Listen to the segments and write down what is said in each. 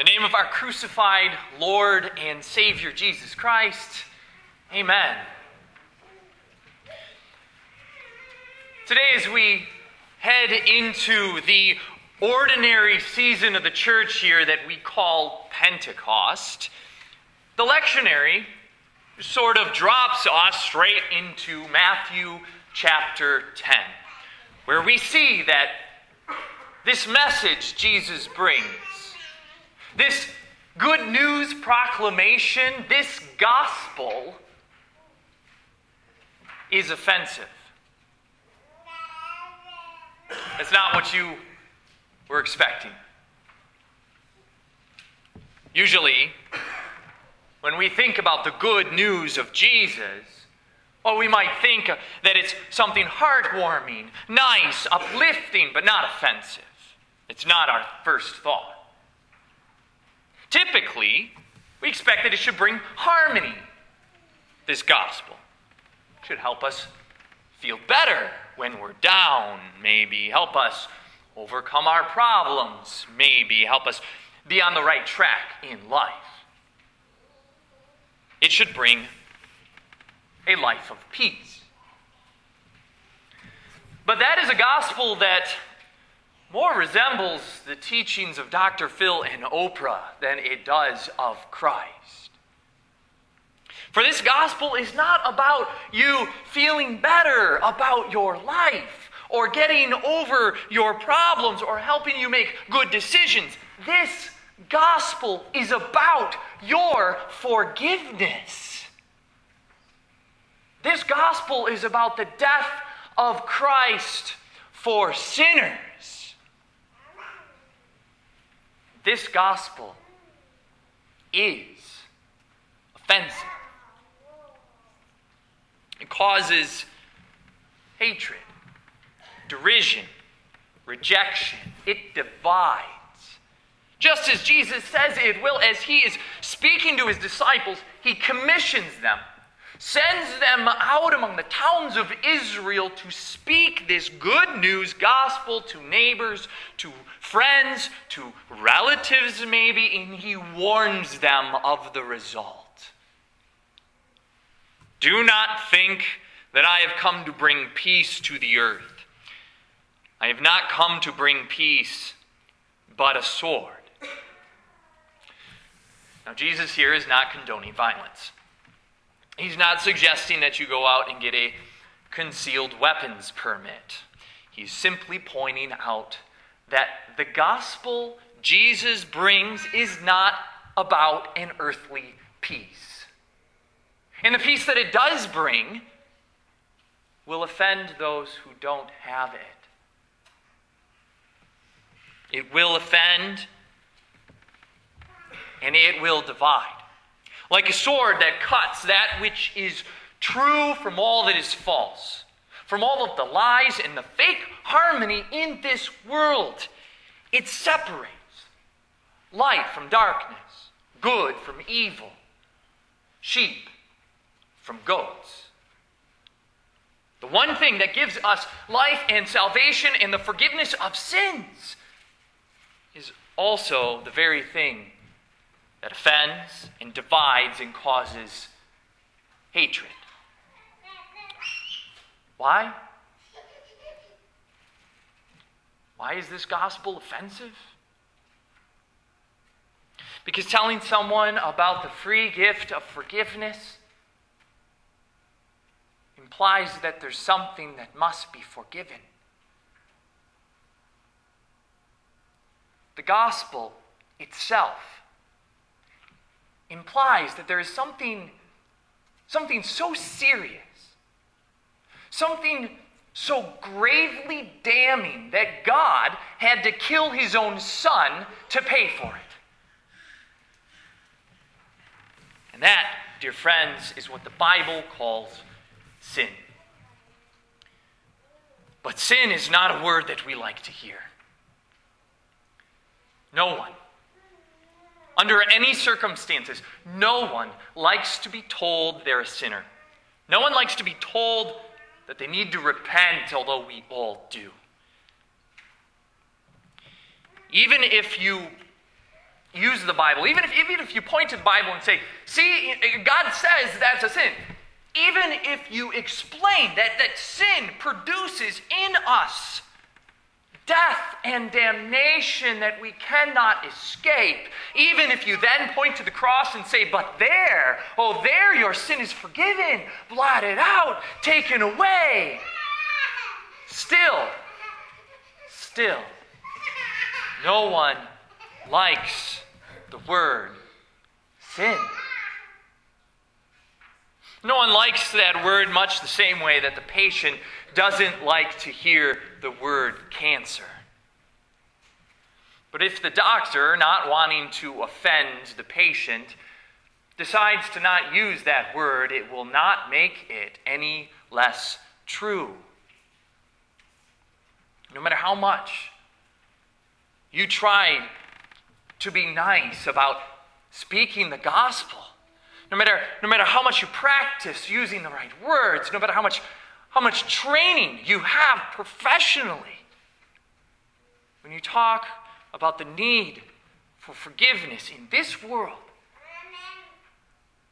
the name of our crucified Lord and Savior Jesus Christ, amen. Today, as we head into the ordinary season of the church here that we call Pentecost, the lectionary sort of drops us straight into Matthew chapter 10, where we see that this message Jesus brings, this good news proclamation, this gospel is offensive. It's not what you were expecting. Usually, when we think about the good news of Jesus, well, we might think that it's something heartwarming, nice, uplifting, but not offensive. It's not our first thought. Typically, we expect that it should bring harmony, this gospel. Should help us feel better when we're down, maybe, help us overcome our problems, maybe, help us be on the right track in life. It should bring a life of peace. But that is a gospel that more resembles the teachings of Dr. Phil and Oprah than it does of Christ. For this gospel is not about you feeling better about your life or getting over your problems or helping you make good decisions. This gospel is about your forgiveness. This gospel is about the death of Christ for sinners. This gospel is offensive. It causes hatred, derision, rejection. It divides. Just as Jesus says it will, as he is speaking to his disciples, he commissions them sends them out among the towns of Israel to speak this good news gospel to neighbors, to friends, to relatives, maybe, and he warns them of the result. Do not think that I have come to bring peace to the earth. I have not come to bring peace, but a sword. Now, Jesus here is not condoning violence. He's not suggesting that you go out and get a concealed weapons permit. He's simply pointing out that the gospel Jesus brings is not about an earthly peace. And the peace that it does bring will offend those who don't have it. It will offend and it will divide like a sword that cuts that which is true from all that is false, from all of the lies and the fake harmony in this world. It separates light from darkness, good from evil, sheep from goats. The one thing that gives us life and salvation and the forgiveness of sins is also the very thing that offends and divides and causes hatred. Why? Why is this gospel offensive? Because telling someone about the free gift of forgiveness implies that there's something that must be forgiven. The gospel itself implies that there is something, something so serious, something so gravely damning that God had to kill his own son to pay for it. And that, dear friends, is what the Bible calls sin. But sin is not a word that we like to hear. No one under any circumstances, no one likes to be told they're a sinner. No one likes to be told that they need to repent, although we all do. Even if you use the Bible, even if, even if you point to the Bible and say, see, God says that's a sin, even if you explain that, that sin produces in us death and damnation that we cannot escape, even if you then point to the cross and say, but there, oh, there your sin is forgiven, blotted out, taken away, still, still, no one likes the word sin. No one likes that word much the same way that the patient doesn't like to hear the word cancer. But if the doctor, not wanting to offend the patient, decides to not use that word, it will not make it any less true. No matter how much you try to be nice about speaking the gospel, no matter, no matter how much you practice using the right words, no matter how much, how much training you have professionally, when you talk about the need for forgiveness in this world,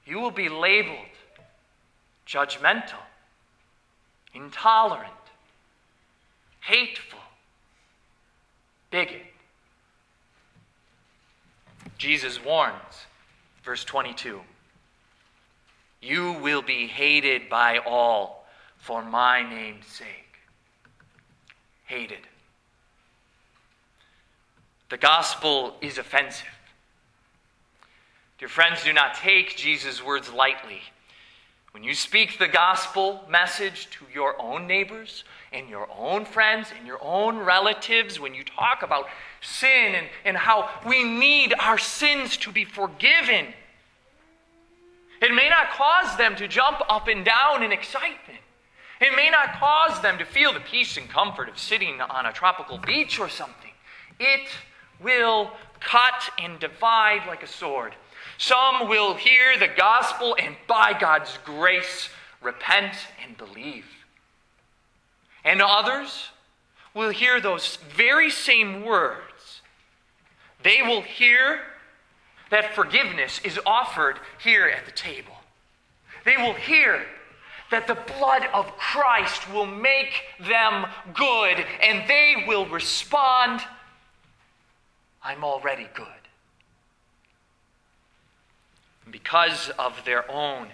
you will be labeled judgmental, intolerant, hateful, bigot. Jesus warns, verse 22 You will be hated by all for my name's sake. Hated. The gospel is offensive. Dear friends, do not take Jesus' words lightly. When you speak the gospel message to your own neighbors and your own friends and your own relatives, when you talk about sin and, and how we need our sins to be forgiven, it may not cause them to jump up and down in excitement. It may not cause them to feel the peace and comfort of sitting on a tropical beach or something. It will cut and divide like a sword. Some will hear the gospel and, by God's grace, repent and believe. And others will hear those very same words. They will hear that forgiveness is offered here at the table. They will hear that the blood of Christ will make them good, and they will respond I'm already good. And because of their own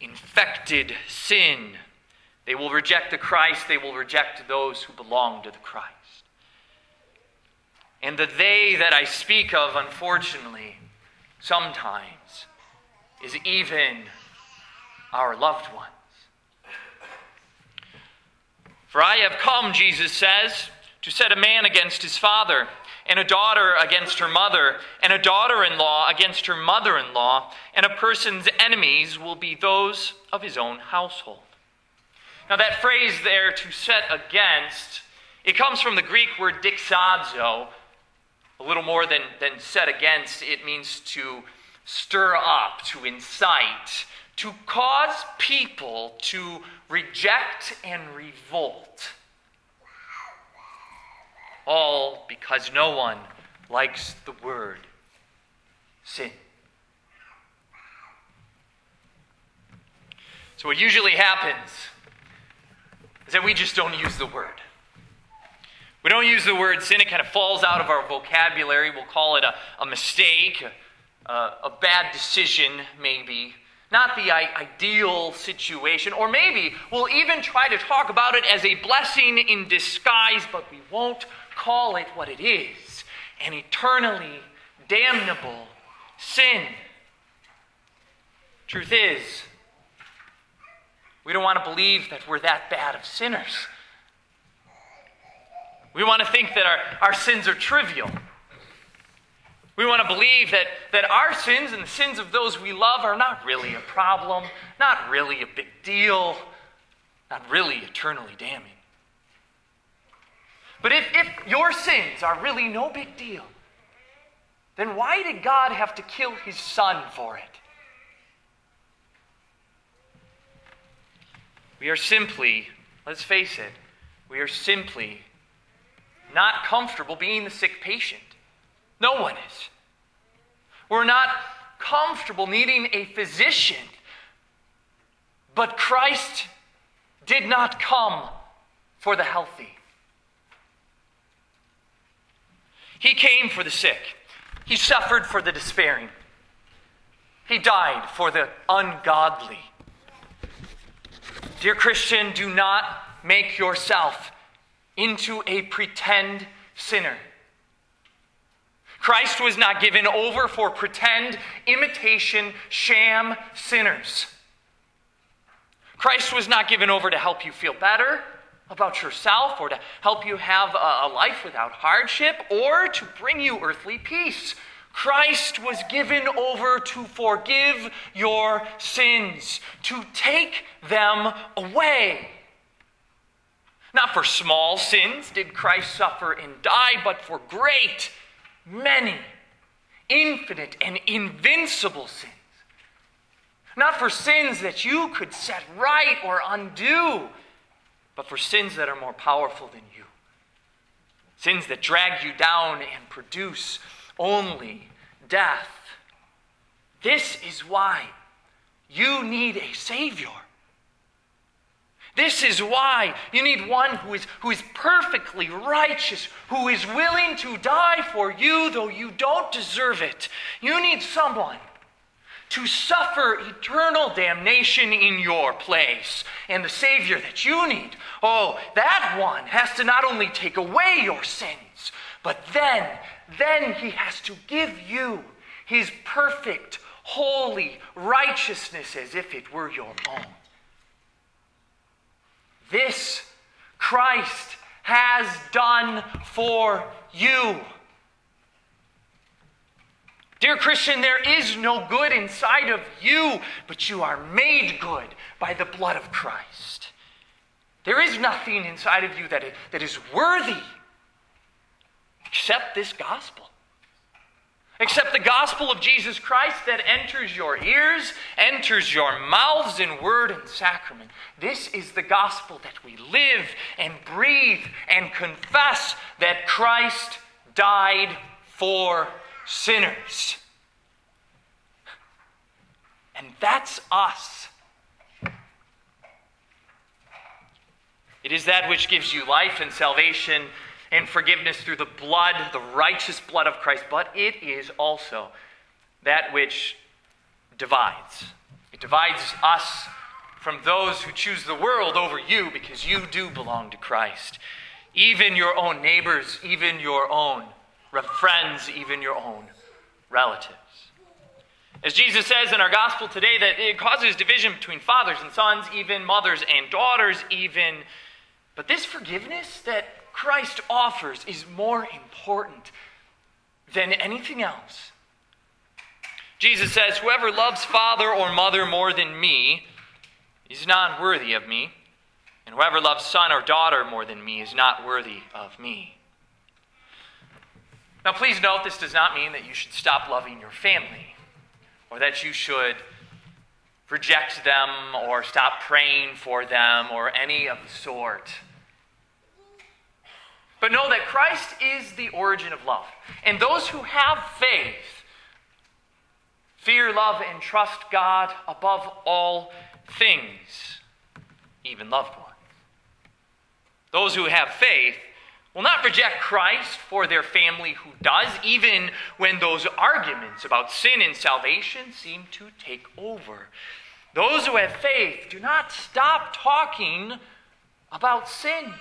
infected sin, they will reject the Christ, they will reject those who belong to the Christ. And the they that I speak of, unfortunately, sometimes is even our loved ones. For I have come, Jesus says, to set a man against his father and a daughter against her mother, and a daughter in law against her mother in law, and a person's enemies will be those of his own household. Now, that phrase there, to set against, it comes from the Greek word dichazo, a little more than, than set against. It means to stir up, to incite, to cause people to reject and revolt all because no one likes the word sin. So, what usually happens is that we just don't use the word. We don't use the word sin, it kind of falls out of our vocabulary. We'll call it a, a mistake, a, a bad decision, maybe not the ideal situation, or maybe we'll even try to talk about it as a blessing in disguise, but we won't call it what it is an eternally damnable sin. Truth is, we don't want to believe that we're that bad of sinners. We want to think that our, our sins are trivial. We want to believe that, that our sins and the sins of those we love are not really a problem, not really a big deal, not really eternally damning. But if, if your sins are really no big deal, then why did God have to kill his son for it? We are simply, let's face it, we are simply not comfortable being the sick patient. No one is. We're not comfortable needing a physician. But Christ did not come for the healthy. He came for the sick. He suffered for the despairing. He died for the ungodly. Dear Christian, do not make yourself into a pretend sinner. Christ was not given over for pretend, imitation, sham sinners. Christ was not given over to help you feel better about yourself or to help you have a, life without hardship or to bring you earthly peace. Christ was given over to forgive your sins, to take them away. Not for small sins did Christ suffer and die, but for great, many, infinite, and invincible sins. Not for sins that you could set right or undo, but for sins that are more powerful than you. Sins that drag you down and produce only death. This is why you need a Savior. This is why you need one who is, who is perfectly righteous, who is willing to die for you, though you don't deserve it. You need someone to suffer eternal damnation in your place. And the Savior that you need, oh, that one has to not only take away your sins, but then, then he has to give you his perfect, holy righteousness as if it were your own. This Christ has done for you. Dear Christian, there is no good inside of you, but you are made good by the blood of Christ. There is nothing inside of you that is, that is worthy except this gospel. Except the gospel of Jesus Christ that enters your ears, enters your mouths in word and sacrament. This is the gospel that we live and breathe and confess that Christ died for sinners. And that's us. It is that which gives you life and salvation and forgiveness through the blood, the righteous blood of Christ, but it is also that which divides. It divides us from those who choose the world over you because you do belong to Christ. Even your own neighbors, even your own friends, even your own relatives. As Jesus says in our gospel today, that it causes division between fathers and sons, even mothers and daughters, even. But this forgiveness that Christ offers is more important than anything else. Jesus says, Whoever loves father or mother more than me is not worthy of me, and whoever loves son or daughter more than me is not worthy of me. Now, please note this does not mean that you should stop loving your family or that you should reject them or stop praying for them or any of the sort. But know that Christ is the origin of love. And those who have faith fear, love, and trust God above all things, even loved ones. Those who have faith will not reject Christ for their family who does, even when those arguments about sin and salvation seem to take over. Those who have faith do not stop talking about sin.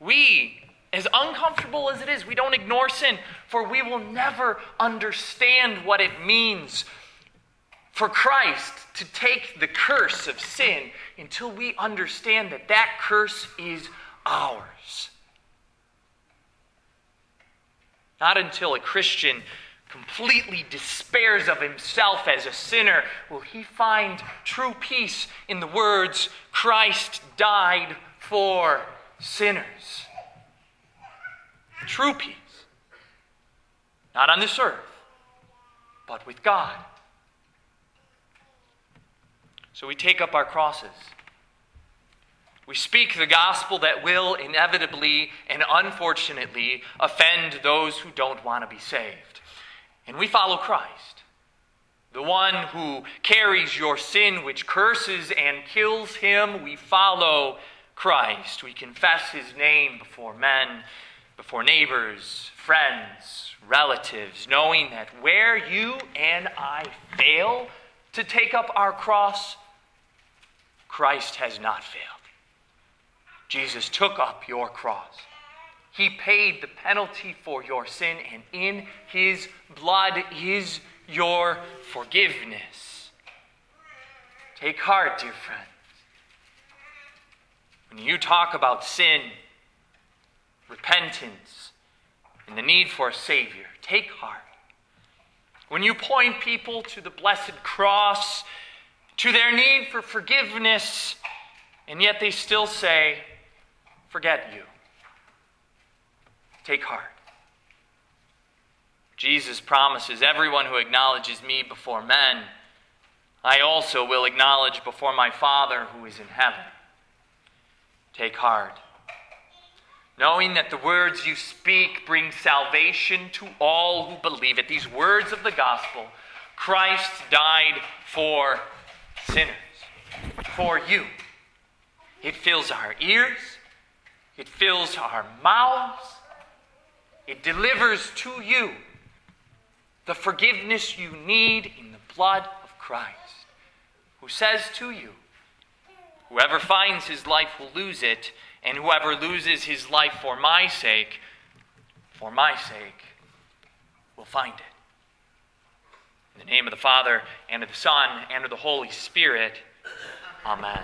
We, as uncomfortable as it is, we don't ignore sin, for we will never understand what it means for Christ to take the curse of sin until we understand that that curse is ours. Not until a Christian completely despairs of himself as a sinner will he find true peace in the words, Christ died for sinners. True peace. Not on this earth, but with God. So we take up our crosses. We speak the gospel that will inevitably and unfortunately offend those who don't want to be saved. And we follow Christ, the one who carries your sin, which curses and kills him. We follow Christ. We confess his name before men, before neighbors, friends, relatives, knowing that where you and I fail to take up our cross, Christ has not failed. Jesus took up your cross. He paid the penalty for your sin, and in his blood is your forgiveness. Take heart, dear friends. When you talk about sin, repentance, and the need for a Savior, take heart. When you point people to the blessed cross, to their need for forgiveness, and yet they still say, Forget you. Take heart. Jesus promises everyone who acknowledges me before men, I also will acknowledge before my Father who is in heaven. Take heart. Knowing that the words you speak bring salvation to all who believe it. These words of the gospel Christ died for sinners, for you. It fills our ears, it fills our mouths, it delivers to you the forgiveness you need in the blood of Christ, who says to you, Whoever finds his life will lose it, and whoever loses his life for my sake, for my sake, will find it. In the name of the Father, and of the Son, and of the Holy Spirit, Amen.